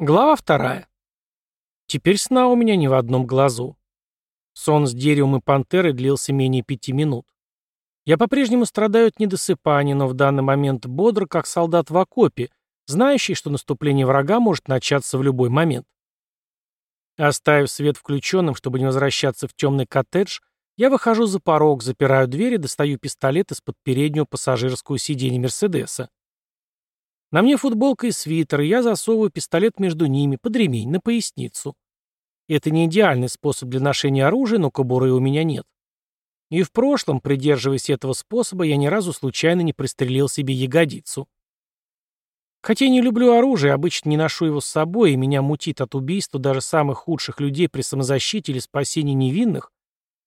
Глава вторая. Теперь сна у меня ни в одном глазу. Сон с деревом и пантерой длился менее пяти минут. Я по-прежнему страдаю от недосыпания, но в данный момент бодр, как солдат в окопе, знающий, что наступление врага может начаться в любой момент. Оставив свет включенным, чтобы не возвращаться в темный коттедж, я выхожу за порог, запираю дверь и достаю пистолет из-под переднего пассажирского сиденья Мерседеса. На мне футболка и свитер, и я засовываю пистолет между ними, под ремень, на поясницу. Это не идеальный способ для ношения оружия, но кобуры у меня нет. И в прошлом, придерживаясь этого способа, я ни разу случайно не пристрелил себе ягодицу. Хотя я не люблю оружие, обычно не ношу его с собой, и меня мутит от убийства даже самых худших людей при самозащите или спасении невинных,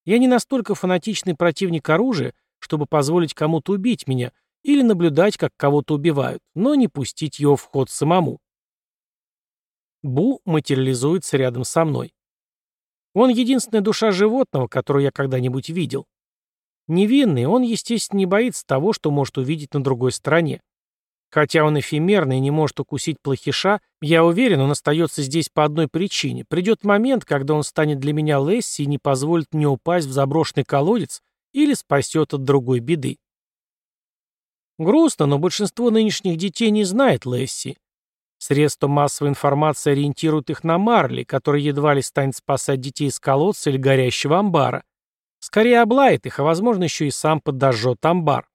я не настолько фанатичный противник оружия, чтобы позволить кому-то убить меня — или наблюдать, как кого-то убивают, но не пустить его в ход самому. Бу материализуется рядом со мной. Он единственная душа животного, которую я когда-нибудь видел. Невинный, он, естественно, не боится того, что может увидеть на другой стороне. Хотя он эфемерный и не может укусить плохиша, я уверен, он остается здесь по одной причине. Придет момент, когда он станет для меня Лесси и не позволит мне упасть в заброшенный колодец или спасет от другой беды. Грустно, но большинство нынешних детей не знает Лесси. Средства массовой информации ориентируют их на Марли, который едва ли станет спасать детей из колодца или горящего амбара. Скорее облает их, а возможно еще и сам подожжет амбар.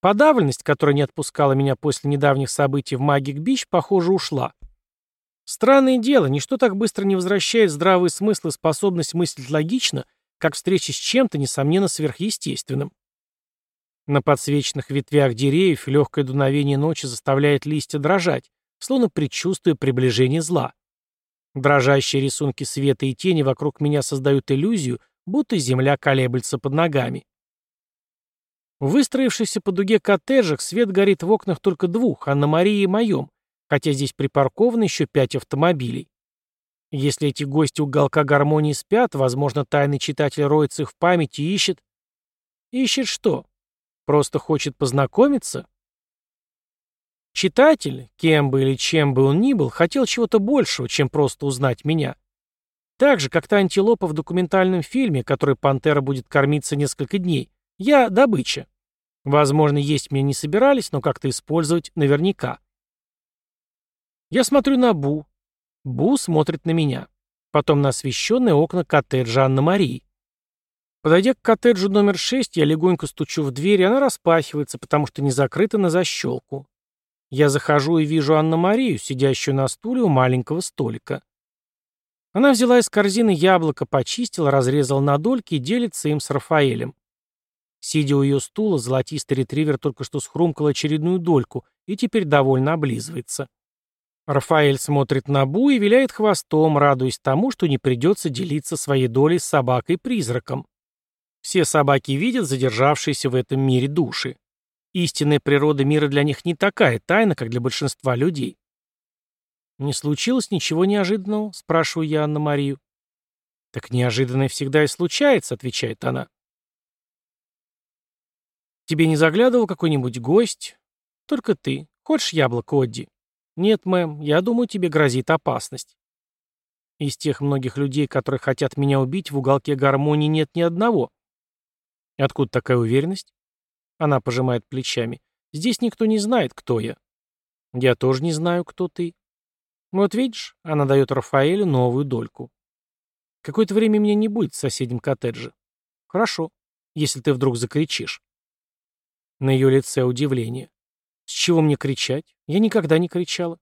Подавленность, которая не отпускала меня после недавних событий в Магик Бич, похоже, ушла. Странное дело, ничто так быстро не возвращает здравый смысл и способность мыслить логично, как встреча с чем-то, несомненно, сверхъестественным. На подсвеченных ветвях деревьев легкое дуновение ночи заставляет листья дрожать, словно предчувствуя приближение зла. Дрожащие рисунки света и тени вокруг меня создают иллюзию, будто земля колеблется под ногами. В выстроившихся по дуге коттеджах свет горит в окнах только двух, Анна-Марии и моем, хотя здесь припарковано еще пять автомобилей. Если эти гости уголка гармонии спят, возможно, тайный читатель роется их в памяти и ищет... Ищет что? Просто хочет познакомиться? Читатель, кем бы или чем бы он ни был, хотел чего-то большего, чем просто узнать меня. Так же, как та антилопа в документальном фильме, которой пантера будет кормиться несколько дней. Я — добыча. Возможно, есть меня не собирались, но как-то использовать наверняка. Я смотрю на Бу. Бу смотрит на меня. Потом на освещенные окна коттеджа Анна-Марии. Подойдя к коттеджу номер 6, я легонько стучу в дверь, и она распахивается, потому что не закрыта на защелку. Я захожу и вижу Анну-Марию, сидящую на стуле у маленького столика. Она взяла из корзины яблоко, почистила, разрезала на дольки и делится им с Рафаэлем. Сидя у ее стула, золотистый ретривер только что схрумкал очередную дольку и теперь довольно облизывается. Рафаэль смотрит на Бу и виляет хвостом, радуясь тому, что не придется делиться своей долей с собакой-призраком. Все собаки видят задержавшиеся в этом мире души. Истинная природа мира для них не такая тайна, как для большинства людей. «Не случилось ничего неожиданного?» — спрашиваю я Анна-Марию. «Так неожиданное всегда и случается», — отвечает она. «Тебе не заглядывал какой-нибудь гость?» «Только ты. Хочешь яблоко, Одди?» «Нет, мэм, я думаю, тебе грозит опасность». Из тех многих людей, которые хотят меня убить, в уголке гармонии нет ни одного. Откуда такая уверенность? Она пожимает плечами. Здесь никто не знает, кто я. Я тоже не знаю, кто ты. Вот видишь, она дает Рафаэлю новую дольку. Какое-то время меня не будет в соседнем коттедже. Хорошо, если ты вдруг закричишь. На ее лице удивление. С чего мне кричать? Я никогда не кричала.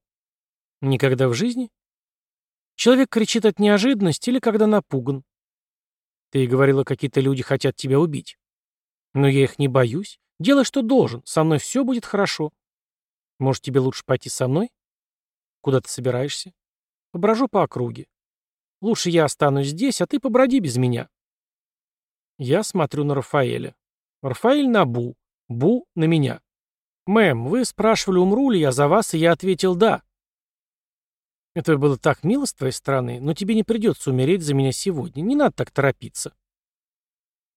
Никогда в жизни? Человек кричит от неожиданности или когда напуган. Ты говорила, какие-то люди хотят тебя убить. Но я их не боюсь. Делай, что должен. Со мной все будет хорошо. Может, тебе лучше пойти со мной? Куда ты собираешься? Поброжу по округе. Лучше я останусь здесь, а ты поброди без меня. Я смотрю на Рафаэля. Рафаэль на Бу. Бу на меня. «Мэм, вы спрашивали, умру ли я за вас, и я ответил «да». Это было так мило с твоей стороны, но тебе не придется умереть за меня сегодня. Не надо так торопиться.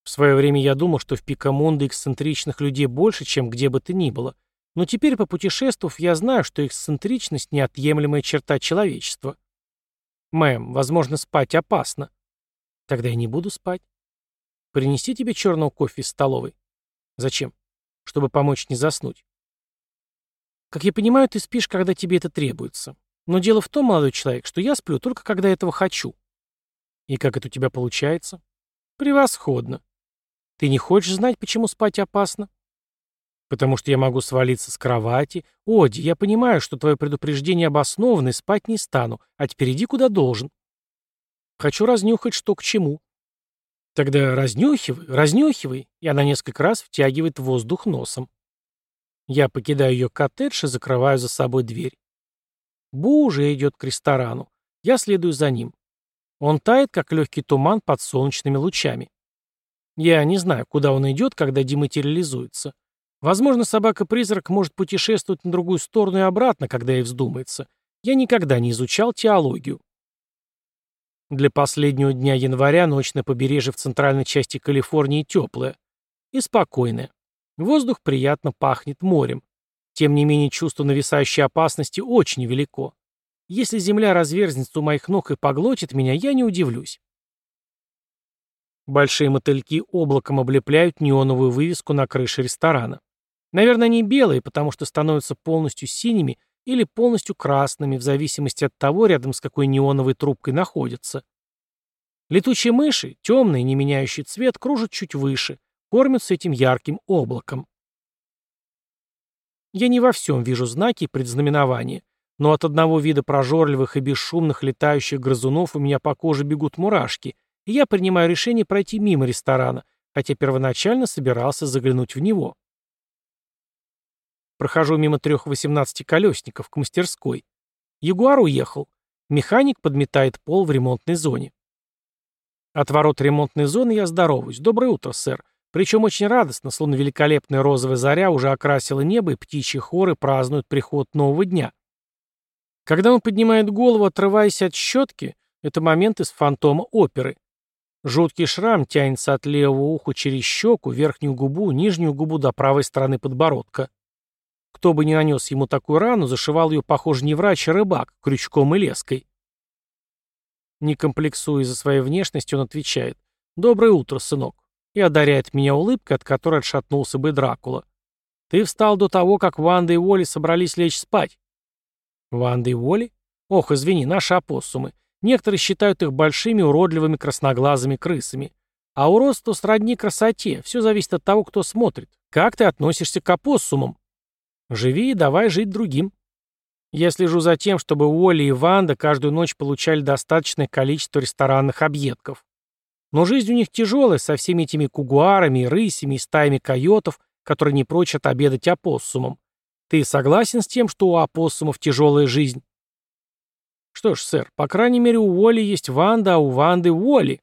В свое время я думал, что в Пикамонде эксцентричных людей больше, чем где бы то ни было. Но теперь, попутешествовав, я знаю, что эксцентричность – неотъемлемая черта человечества. Мэм, возможно, спать опасно. Тогда я не буду спать. Принести тебе черного кофе из столовой? Зачем? Чтобы помочь не заснуть. Как я понимаю, ты спишь, когда тебе это требуется. Но дело в том, молодой человек, что я сплю только когда этого хочу. И как это у тебя получается? Превосходно. Ты не хочешь знать, почему спать опасно? Потому что я могу свалиться с кровати. Оди, я понимаю, что твое предупреждение обосновано, и спать не стану. А теперь иди куда должен. Хочу разнюхать, что к чему. Тогда разнюхивай, разнюхивай. И она несколько раз втягивает воздух носом. Я покидаю ее коттедж и закрываю за собой дверь. Бу уже идет к ресторану. Я следую за ним. Он тает, как легкий туман под солнечными лучами. Я не знаю, куда он идет, когда дематериализуется. Возможно, собака-призрак может путешествовать на другую сторону и обратно, когда ей вздумается. Я никогда не изучал теологию. Для последнего дня января ночь на побережье в центральной части Калифорнии теплая и спокойная. Воздух приятно пахнет морем. Тем не менее, чувство нависающей опасности очень велико. Если земля разверзнется у моих ног и поглотит меня, я не удивлюсь. Большие мотыльки облаком облепляют неоновую вывеску на крыше ресторана. Наверное, они белые, потому что становятся полностью синими или полностью красными, в зависимости от того, рядом с какой неоновой трубкой находятся. Летучие мыши, темные, не меняющий цвет, кружат чуть выше, кормятся этим ярким облаком. Я не во всем вижу знаки и предзнаменования, но от одного вида прожорливых и бесшумных летающих грызунов у меня по коже бегут мурашки, я принимаю решение пройти мимо ресторана, хотя первоначально собирался заглянуть в него. Прохожу мимо трех восемнадцатиколесников к мастерской. Ягуар уехал. Механик подметает пол в ремонтной зоне. От ворот ремонтной зоны я здороваюсь. Доброе утро, сэр. Причем очень радостно, словно великолепная розовая заря уже окрасила небо, и птичьи хоры празднуют приход нового дня. Когда он поднимает голову, отрываясь от щетки, это момент из фантома оперы. Жуткий шрам тянется от левого уха через щеку, верхнюю губу, нижнюю губу до правой стороны подбородка. Кто бы ни нанес ему такую рану, зашивал ее, похоже, не врач, а рыбак, крючком и леской. Не комплексуя за своей внешностью, он отвечает «Доброе утро, сынок» и одаряет меня улыбкой, от которой отшатнулся бы Дракула. «Ты встал до того, как Ванда и Уолли собрались лечь спать». «Ванда и Уолли? Ох, извини, наши опоссумы. Некоторые считают их большими уродливыми красноглазыми крысами. А уродство сродни красоте, все зависит от того, кто смотрит. Как ты относишься к опоссумам? Живи и давай жить другим. Я слежу за тем, чтобы Уолли и Ванда каждую ночь получали достаточное количество ресторанных объедков. Но жизнь у них тяжелая, со всеми этими кугуарами, рысями и стаями койотов, которые не прочь отобедать опоссумом. Ты согласен с тем, что у опоссумов тяжелая жизнь? Что ж, сэр, по крайней мере, у Уолли есть Ванда, а у Ванды Уолли.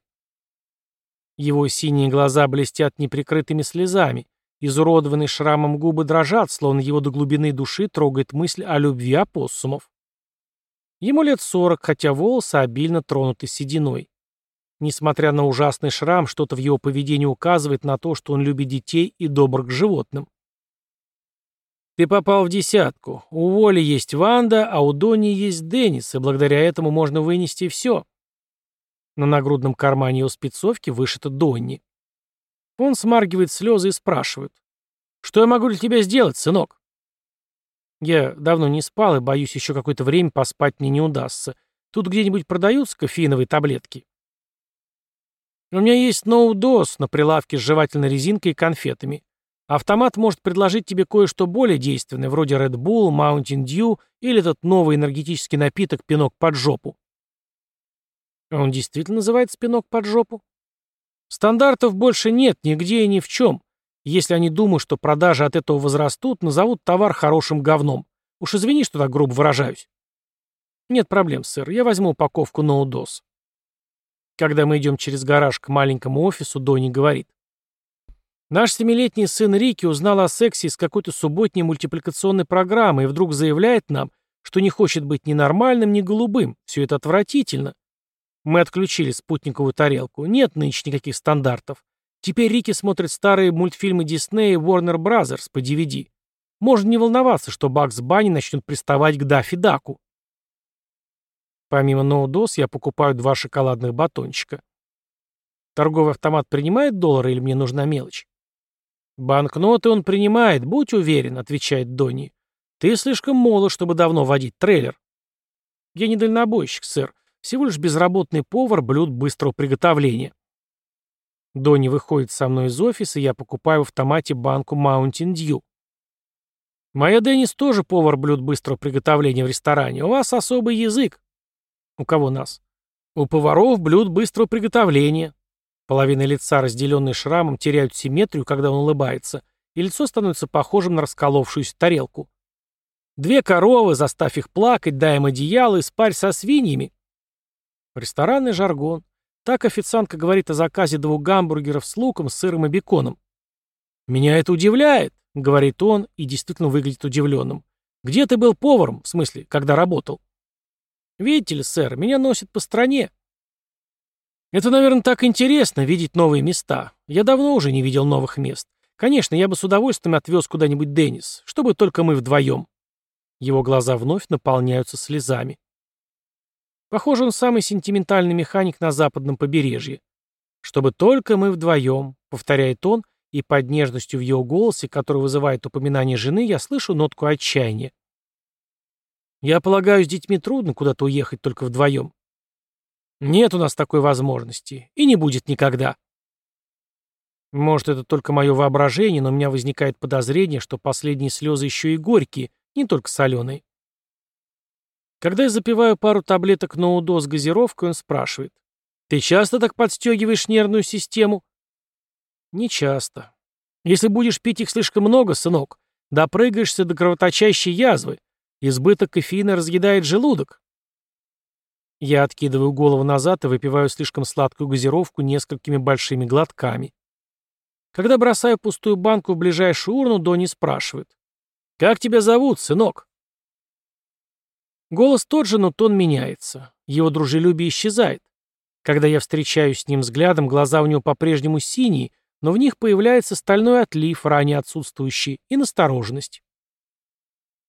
Его синие глаза блестят неприкрытыми слезами. Изуродованные шрамом губы дрожат, словно его до глубины души трогает мысль о любви опоссумов. Ему лет сорок, хотя волосы обильно тронуты сединой. Несмотря на ужасный шрам, что-то в его поведении указывает на то, что он любит детей и добр к животным. Ты попал в десятку. У Воли есть Ванда, а у Дони есть Деннис, и благодаря этому можно вынести все. На нагрудном кармане его спецовки вышито Донни. Он смаргивает слезы и спрашивает. «Что я могу для тебя сделать, сынок?» Я давно не спал и боюсь, еще какое-то время поспать мне не удастся. Тут где-нибудь продаются кофеиновые таблетки? У меня есть ноудос на прилавке с жевательной резинкой и конфетами. Автомат может предложить тебе кое-что более действенное, вроде Red Bull, Mountain Dew или этот новый энергетический напиток «Пинок под жопу». Он действительно называется «Пинок под жопу»? Стандартов больше нет нигде и ни в чем. Если они думают, что продажи от этого возрастут, назовут товар хорошим говном. Уж извини, что так грубо выражаюсь. Нет проблем, сэр, я возьму упаковку ноудос. Когда мы идем через гараж к маленькому офису, Донни говорит. Наш семилетний сын Рики узнал о сексе из какой-то субботней мультипликационной программы и вдруг заявляет нам, что не хочет быть ни нормальным, ни голубым. Все это отвратительно. Мы отключили спутниковую тарелку. Нет нынче никаких стандартов. Теперь Рики смотрит старые мультфильмы Диснея и Warner Brothers по DVD. можно не волноваться, что Бакс Банни начнет приставать к Даффи Даку. Помимо ноудос я покупаю два шоколадных батончика. Торговый автомат принимает доллары или мне нужна мелочь? «Банкноты он принимает, будь уверен», — отвечает Донни. «Ты слишком молод, чтобы давно водить трейлер». «Я не дальнобойщик, сэр. Всего лишь безработный повар блюд быстрого приготовления». Донни выходит со мной из офиса, и я покупаю в автомате банку Mountain Dew. «Моя Деннис тоже повар блюд быстрого приготовления в ресторане. У вас особый язык». «У кого нас?» «У поваров блюд быстрого приготовления», Половина лица, разделенная шрамом, теряют симметрию, когда он улыбается, и лицо становится похожим на расколовшуюся тарелку. Две коровы, заставь их плакать, дай им одеяло и спарь со свиньями. Ресторанный жаргон. Так официантка говорит о заказе двух гамбургеров с луком, сыром и беконом. «Меня это удивляет», — говорит он и действительно выглядит удивленным. «Где ты был поваром, в смысле, когда работал?» «Видите ли, сэр, меня носят по стране», это, наверное, так интересно, видеть новые места. Я давно уже не видел новых мест. Конечно, я бы с удовольствием отвез куда-нибудь Деннис, чтобы только мы вдвоем. Его глаза вновь наполняются слезами. Похоже, он самый сентиментальный механик на западном побережье. «Чтобы только мы вдвоем», — повторяет он, и под нежностью в его голосе, который вызывает упоминание жены, я слышу нотку отчаяния. «Я полагаю, с детьми трудно куда-то уехать только вдвоем. Нет у нас такой возможности. И не будет никогда. Может, это только мое воображение, но у меня возникает подозрение, что последние слезы еще и горькие, не только соленые. Когда я запиваю пару таблеток ноудо с газировкой, он спрашивает. «Ты часто так подстегиваешь нервную систему?» «Не часто. Если будешь пить их слишком много, сынок, допрыгаешься до кровоточащей язвы. Избыток кофеина разъедает желудок. Я откидываю голову назад и выпиваю слишком сладкую газировку несколькими большими глотками. Когда бросаю пустую банку в ближайшую урну, Донни спрашивает. «Как тебя зовут, сынок?» Голос тот же, но тон меняется. Его дружелюбие исчезает. Когда я встречаюсь с ним взглядом, глаза у него по-прежнему синие, но в них появляется стальной отлив, ранее отсутствующий, и настороженность.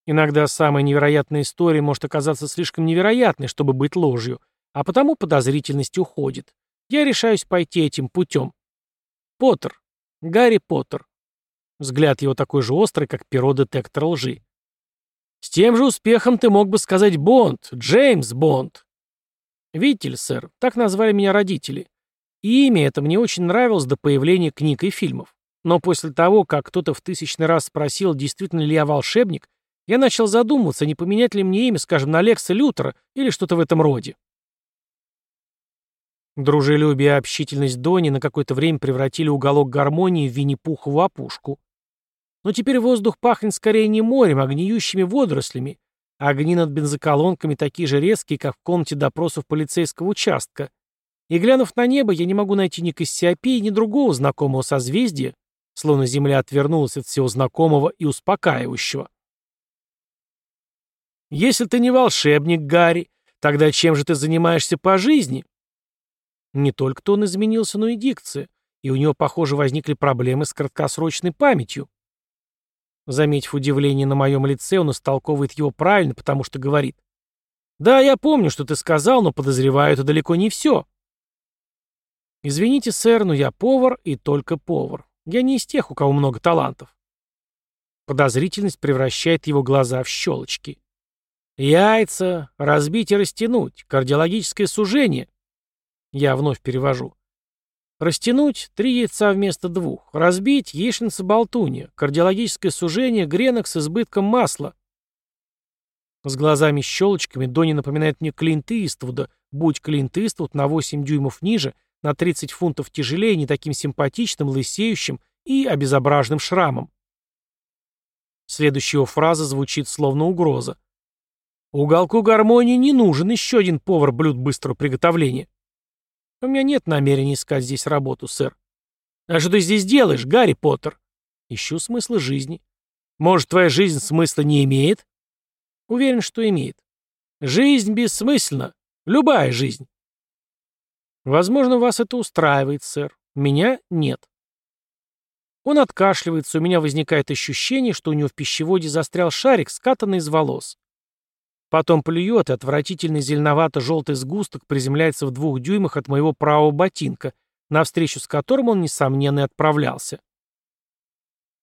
Иногда самая невероятная история может оказаться слишком невероятной, чтобы быть ложью, а потому подозрительность уходит. Я решаюсь пойти этим путем. Поттер. Гарри Поттер. Взгляд его такой же острый, как перо детектора лжи. С тем же успехом ты мог бы сказать Бонд, Джеймс Бонд. Видите ли, сэр, так назвали меня родители. И имя это мне очень нравилось до появления книг и фильмов. Но после того, как кто-то в тысячный раз спросил, действительно ли я волшебник, я начал задумываться, не поменять ли мне имя, скажем, на Лекса Лютера или что-то в этом роде. Дружелюбие и общительность Дони на какое-то время превратили уголок гармонии в Винни-Пухову опушку. Но теперь воздух пахнет скорее не морем, а гниющими водорослями. Огни над бензоколонками такие же резкие, как в комнате допросов полицейского участка. И глянув на небо, я не могу найти ни Кассиопеи, ни другого знакомого созвездия, словно Земля отвернулась от всего знакомого и успокаивающего. Если ты не волшебник, Гарри, тогда чем же ты занимаешься по жизни? Не только то он изменился, но и дикция, и у него, похоже, возникли проблемы с краткосрочной памятью. Заметив удивление на моем лице, он истолковывает его правильно, потому что говорит. «Да, я помню, что ты сказал, но подозреваю, это далеко не все». «Извините, сэр, но я повар и только повар. Я не из тех, у кого много талантов». Подозрительность превращает его глаза в щелочки. Яйца, разбить и растянуть, кардиологическое сужение. Я вновь перевожу. Растянуть три яйца вместо двух. Разбить яичница болтунья, кардиологическое сужение гренок с избытком масла. С глазами-щелочками Донни напоминает мне Клинт Иствуда, будь Клинт Иствуд на 8 дюймов ниже, на 30 фунтов тяжелее, не таким симпатичным, лысеющим и обезображенным шрамом. Следующая фраза звучит словно угроза. Уголку гармонии не нужен еще один повар блюд быстрого приготовления. У меня нет намерения искать здесь работу, сэр. А что ты здесь делаешь, Гарри Поттер? Ищу смысла жизни. Может, твоя жизнь смысла не имеет? Уверен, что имеет. Жизнь бессмысленна. Любая жизнь. Возможно, вас это устраивает, сэр. Меня нет. Он откашливается, у меня возникает ощущение, что у него в пищеводе застрял шарик, скатанный из волос. Потом плюет, и отвратительный зеленовато-желтый сгусток приземляется в двух дюймах от моего правого ботинка, навстречу с которым он, несомненно, и отправлялся.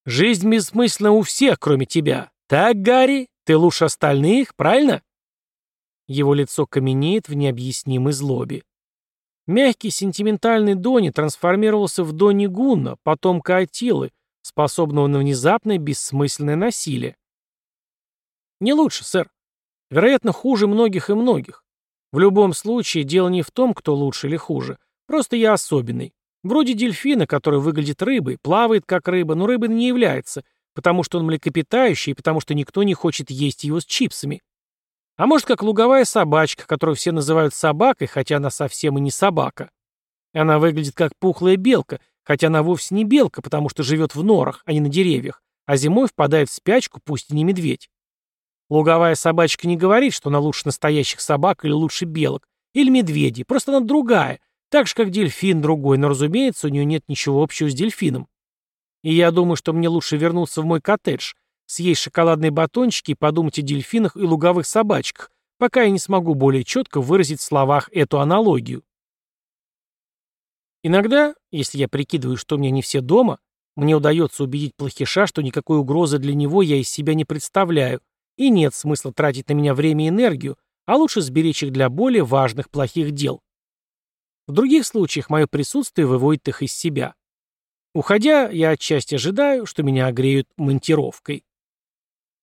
«Жизнь бессмысленна у всех, кроме тебя. Так, Гарри? Ты лучше остальных, правильно?» Его лицо каменеет в необъяснимой злобе. Мягкий сентиментальный Дони трансформировался в Дони Гунна, потомка Атилы, способного на внезапное бессмысленное насилие. «Не лучше, сэр. Вероятно, хуже многих и многих. В любом случае, дело не в том, кто лучше или хуже. Просто я особенный. Вроде дельфина, который выглядит рыбой, плавает как рыба, но рыбой не является, потому что он млекопитающий и потому что никто не хочет есть его с чипсами. А может, как луговая собачка, которую все называют собакой, хотя она совсем и не собака. Она выглядит как пухлая белка, хотя она вовсе не белка, потому что живет в норах, а не на деревьях, а зимой впадает в спячку, пусть и не медведь. Луговая собачка не говорит, что она лучше настоящих собак или лучше белок, или медведей, просто она другая, так же, как дельфин другой, но, разумеется, у нее нет ничего общего с дельфином. И я думаю, что мне лучше вернуться в мой коттедж, съесть шоколадные батончики и подумать о дельфинах и луговых собачках, пока я не смогу более четко выразить в словах эту аналогию. Иногда, если я прикидываю, что у меня не все дома, мне удается убедить плохиша, что никакой угрозы для него я из себя не представляю, и нет смысла тратить на меня время и энергию, а лучше сберечь их для более важных плохих дел. В других случаях мое присутствие выводит их из себя. Уходя, я отчасти ожидаю, что меня огреют монтировкой.